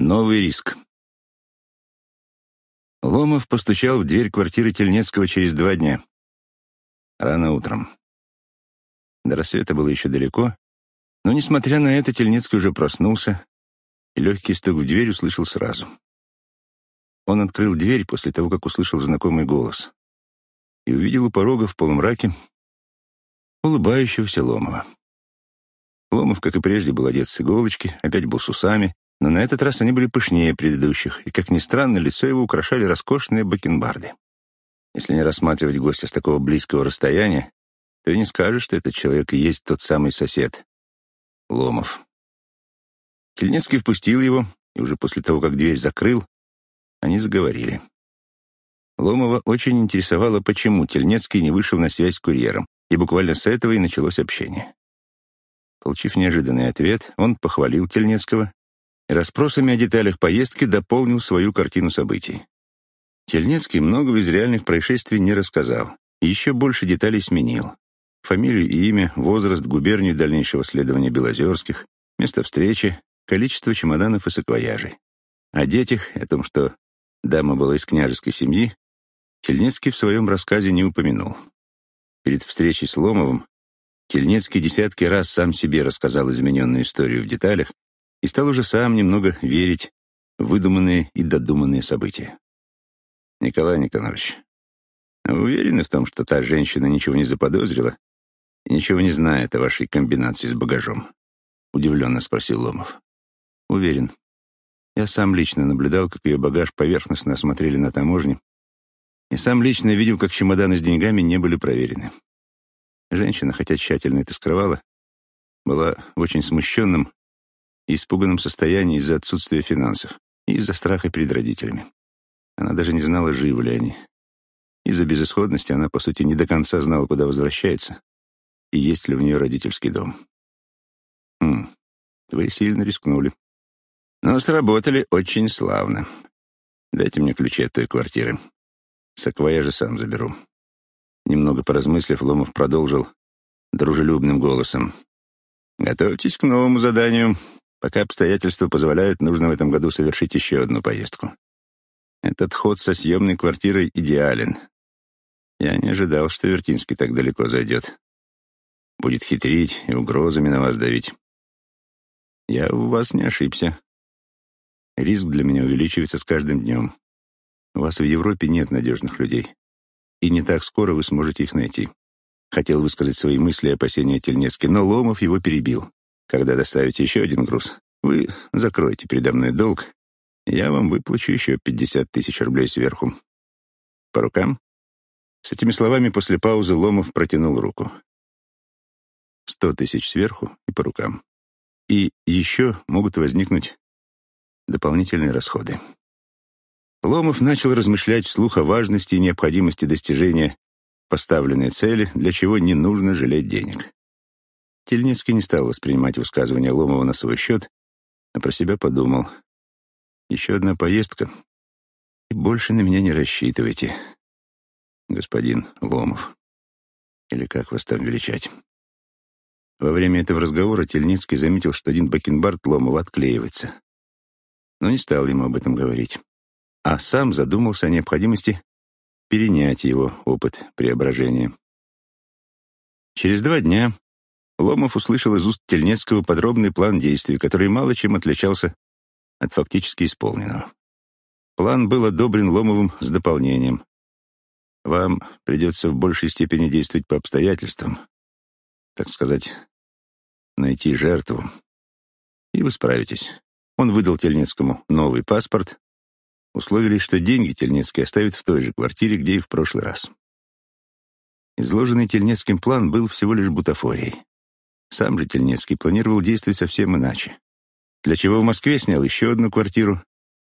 Новый риск. Ломов постучал в дверь квартиры Тельнецкого через два дня. Рано утром. До рассвета было еще далеко, но, несмотря на это, Тельнецкий уже проснулся и легкий стук в дверь услышал сразу. Он открыл дверь после того, как услышал знакомый голос и увидел у порога в полумраке улыбающегося Ломова. Ломов, как и прежде, был одет с иголочки, опять был с усами, но на этот раз они были пышнее предыдущих, и, как ни странно, лицо его украшали роскошные бакенбарды. Если не рассматривать гостя с такого близкого расстояния, то и не скажешь, что этот человек и есть тот самый сосед. Ломов. Кельнецкий впустил его, и уже после того, как дверь закрыл, они заговорили. Ломова очень интересовало, почему Тельнецкий не вышел на связь с курьером, и буквально с этого и началось общение. Получив неожиданный ответ, он похвалил Тельнецкого расспросами о деталях поездки дополнил свою картину событий. Тельнецкий многого из реальных происшествий не рассказал, еще больше деталей сменил. Фамилию и имя, возраст, губернию дальнейшего следования Белозерских, место встречи, количество чемоданов и саквояжей. О детях, о том, что дама была из княжеской семьи, Тельнецкий в своем рассказе не упомянул. Перед встречей с Ломовым Тельнецкий десятки раз сам себе рассказал измененную историю в деталях и стал уже сам немного верить в выдуманные и додуманные события. Николай Никонорович, вы уверены в том, что та женщина ничего не заподозрила и ничего не знает о вашей комбинации с багажом? Удивленно спросил Ломов. Уверен. Я сам лично наблюдал, как ее багаж поверхностно осмотрели на таможне, и сам лично видел, как чемоданы с деньгами не были проверены. Женщина, хотя тщательно это скрывала, была в очень смущенном испуганном состоянии из-за отсутствия финансов и из-за страха перед родителями. Она даже не знала, живы ли они. Из-за безысходности она, по сути, не до конца знала, куда возвращается и есть ли у нее родительский дом. Хм, вы сильно рискнули. Но сработали очень славно. Дайте мне ключи от той квартиры. же сам заберу. Немного поразмыслив, Ломов продолжил дружелюбным голосом. Готовьтесь к новому заданию. Пока обстоятельства позволяют, нужно в этом году совершить еще одну поездку. Этот ход со съемной квартирой идеален. Я не ожидал, что Вертинский так далеко зайдет. Будет хитрить и угрозами на вас давить. Я у вас не ошибся. Риск для меня увеличивается с каждым днем. У вас в Европе нет надежных людей. И не так скоро вы сможете их найти. Хотел высказать свои мысли и опасения Тельнецки, но Ломов его перебил. Когда доставите еще один груз, вы закроете передо мной долг, я вам выплачу еще пятьдесят тысяч рублей сверху. По рукам? С этими словами после паузы Ломов протянул руку. Сто тысяч сверху и по рукам. И еще могут возникнуть дополнительные расходы. Ломов начал размышлять вслух о важности и необходимости достижения поставленной цели, для чего не нужно жалеть денег. Тельницкий не стал воспринимать высказывания Ломова на свой счет, а про себя подумал. Еще одна поездка, и больше на меня не рассчитывайте, господин Ломов. Или как вас там величать? Во время этого разговора Тельницкий заметил, что один бакенбард Ломова отклеивается. Но не стал ему об этом говорить. А сам задумался о необходимости перенять его опыт преображения. Через два дня Ломов услышал из уст Тельнецкого подробный план действий, который мало чем отличался от фактически исполненного. План был одобрен Ломовым с дополнением. Вам придется в большей степени действовать по обстоятельствам, так сказать, найти жертву, и вы справитесь. Он выдал Тельнецкому новый паспорт, условились, что деньги Тельнецкий оставит в той же квартире, где и в прошлый раз. Изложенный Тельнецким план был всего лишь бутафорией. Сам же Тельнецкий планировал действовать совсем иначе для чего в Москве снял еще одну квартиру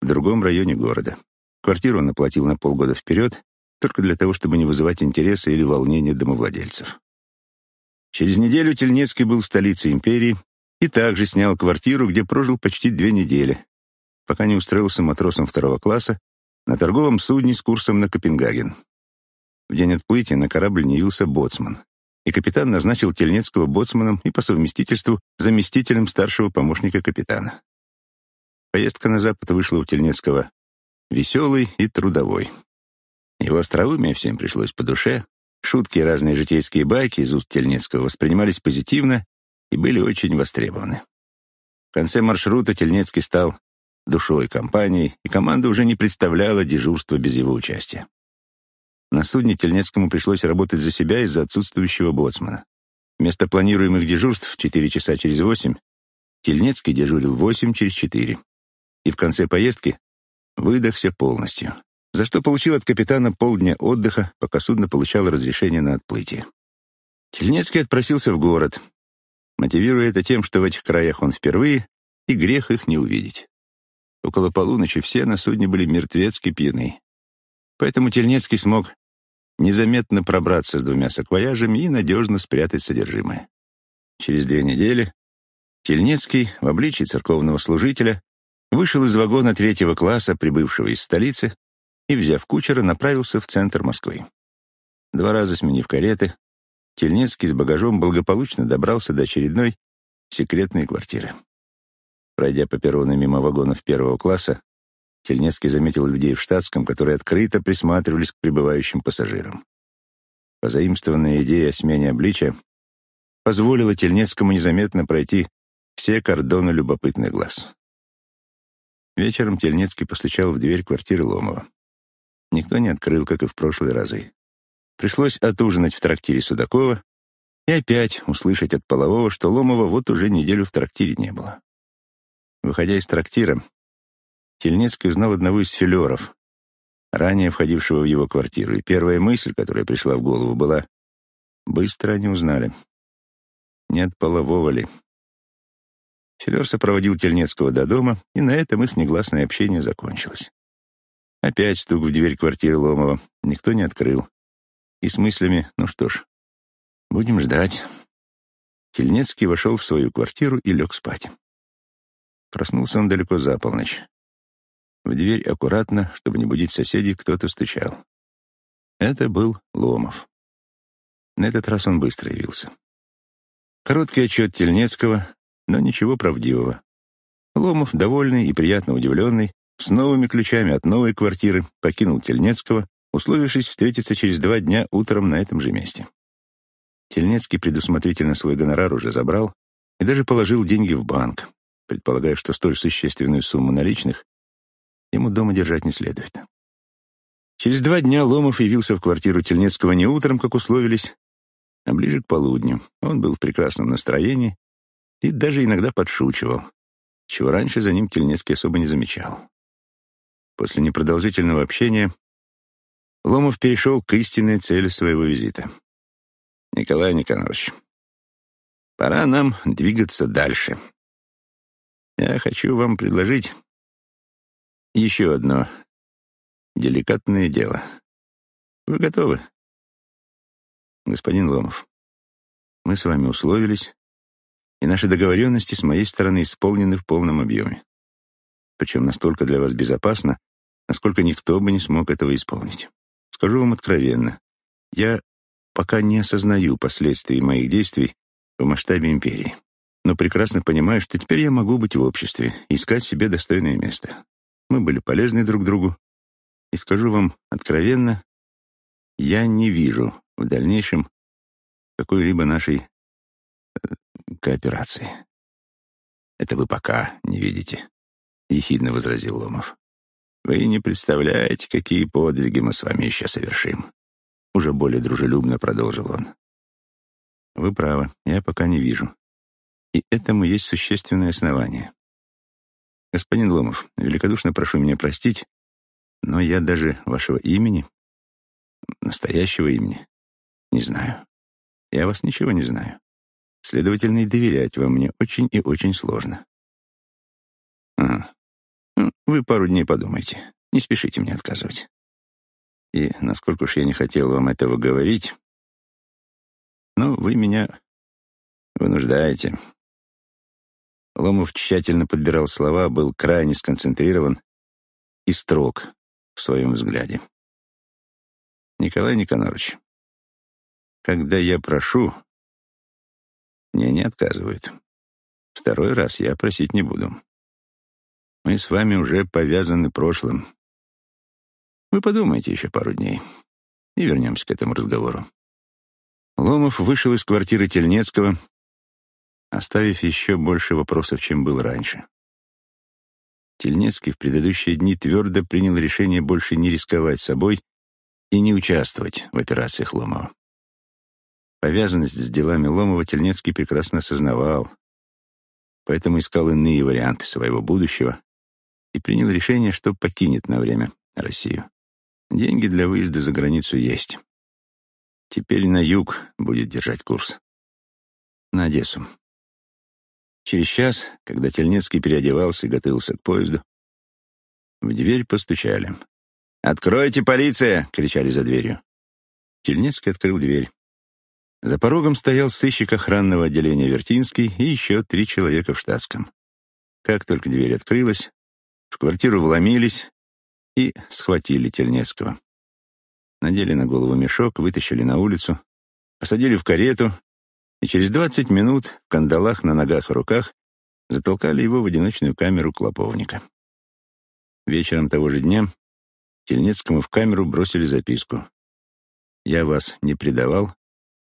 в другом районе города. Квартиру он оплатил на полгода вперед, только для того, чтобы не вызывать интереса или волнения домовладельцев. Через неделю Тельнецкий был в столице империи и также снял квартиру, где прожил почти две недели, пока не устроился матросом второго класса на торговом судне с курсом на Копенгаген. В день отплытия на корабль не явился боцман и капитан назначил Тельнецкого боцманом и по совместительству заместителем старшего помощника капитана. Поездка на запад вышла у Тельнецкого веселой и трудовой. Его остроумие всем пришлось по душе, шутки и разные житейские байки из уст Тельнецкого воспринимались позитивно и были очень востребованы. В конце маршрута Тельнецкий стал душой компании, и команда уже не представляла дежурства без его участия. На судне Тельнецкому пришлось работать за себя из-за отсутствующего боцмана. Вместо планируемых дежурств 4 часа через 8 Тельнецкий дежурил 8 через 4. И в конце поездки выдохся полностью, за что получил от капитана полдня отдыха, пока судно получало разрешение на отплытие. Тельнецкий отпросился в город, мотивируя это тем, что в этих краях он впервые, и грех их не увидеть. Около полуночи все на судне были мертвецки пьяны. Поэтому Тельнецкий смог незаметно пробраться с двумя саквояжами и надежно спрятать содержимое. Через две недели Тельнецкий в обличии церковного служителя вышел из вагона третьего класса, прибывшего из столицы, и, взяв кучера, направился в центр Москвы. Два раза сменив кареты, Тельнецкий с багажом благополучно добрался до очередной секретной квартиры. Пройдя по перрону мимо вагонов первого класса, Тельнецкий заметил людей в штатском, которые открыто присматривались к прибывающим пассажирам. Позаимствованная идея о смене обличия позволила Тельнецкому незаметно пройти все кордоны любопытных глаз. Вечером Тельнецкий постучал в дверь квартиры Ломова. Никто не открыл, как и в прошлые разы. Пришлось отужинать в трактире Судакова и опять услышать от Полового, что Ломова вот уже неделю в трактире не было. Выходя из трактира, Тельнецкий узнал одного из филеров, ранее входившего в его квартиру, и первая мысль, которая пришла в голову, была «Быстро они узнали. Нет полового ли?» Филер сопроводил Тельнецкого до дома, и на этом их негласное общение закончилось. Опять стук в дверь квартиры Ломова. Никто не открыл. И с мыслями «Ну что ж, будем ждать». Тельнецкий вошел в свою квартиру и лег спать. Проснулся он далеко за полночь. В дверь аккуратно, чтобы не будить соседей, кто-то стучал. Это был Ломов. На этот раз он быстро явился. Короткий отчет Тельнецкого, но ничего правдивого. Ломов, довольный и приятно удивленный, с новыми ключами от новой квартиры покинул Тельнецкого, условившись встретиться через два дня утром на этом же месте. Тельнецкий предусмотрительно свой гонорар уже забрал и даже положил деньги в банк, предполагая, что столь существенную сумму наличных ему дома держать не следует. Через два дня Ломов явился в квартиру Тельнецкого не утром, как условились, а ближе к полудню. Он был в прекрасном настроении и даже иногда подшучивал, чего раньше за ним Тельнецкий особо не замечал. После непродолжительного общения Ломов перешел к истинной цели своего визита. «Николай Никонорович, пора нам двигаться дальше. Я хочу вам предложить еще одно деликатное дело. Вы готовы?» «Господин Ломов, мы с вами условились, и наши договоренности с моей стороны исполнены в полном объеме. Причем настолько для вас безопасно, насколько никто бы не смог этого исполнить. Скажу вам откровенно, я пока не осознаю последствий моих действий в масштабе империи, но прекрасно понимаю, что теперь я могу быть в обществе искать себе достойное место. Мы были полезны друг другу, и скажу вам откровенно, я не вижу в дальнейшем какой-либо нашей э, кооперации. Это вы пока не видите, — ехидно возразил Ломов. Вы не представляете, какие подвиги мы с вами еще совершим. Уже более дружелюбно продолжил он. Вы правы, я пока не вижу. И этому есть существенное основание. Господин Ломов, великодушно прошу меня простить, но я даже вашего имени, настоящего имени, не знаю. Я вас ничего не знаю. Следовательно, и доверять вам мне очень и очень сложно. А, ну, вы пару дней подумайте. Не спешите мне отказывать. И насколько уж я не хотел вам этого говорить, но вы меня вынуждаете. Ломов тщательно подбирал слова, был крайне сконцентрирован и строг в своем взгляде. Николай Никонорович, когда я прошу, мне не отказывают. Второй раз я просить не буду. Мы с вами уже повязаны прошлым. Вы подумайте еще пару дней и вернемся к этому разговору. Ломов вышел из квартиры Тельнецкого, оставив еще больше вопросов, чем был раньше. Тельнецкий в предыдущие дни твердо принял решение больше не рисковать собой и не участвовать в операциях Ломова. Повязанность с делами Ломова Тельнецкий прекрасно осознавал, поэтому искал иные варианты своего будущего и принял решение, что покинет на время Россию. Деньги для выезда за границу есть. Теперь на юг будет держать курс. На Одессу. Через час, когда Тельнецкий переодевался и готовился к поезду, в дверь постучали. «Откройте, полиция!» — кричали за дверью. Тельнецкий открыл дверь. За порогом стоял сыщик охранного отделения Вертинский и еще три человека в штатском. Как только дверь открылась, в квартиру вломились и схватили Тельнецкого. Надели на голову мешок, вытащили на улицу, посадили в карету и через двадцать минут в кандалах на ногах и руках затолкали его в одиночную камеру клоповника. Вечером того же дня Тельнецкому в камеру бросили записку. «Я вас не предавал,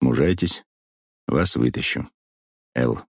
мужайтесь, вас вытащу. Л».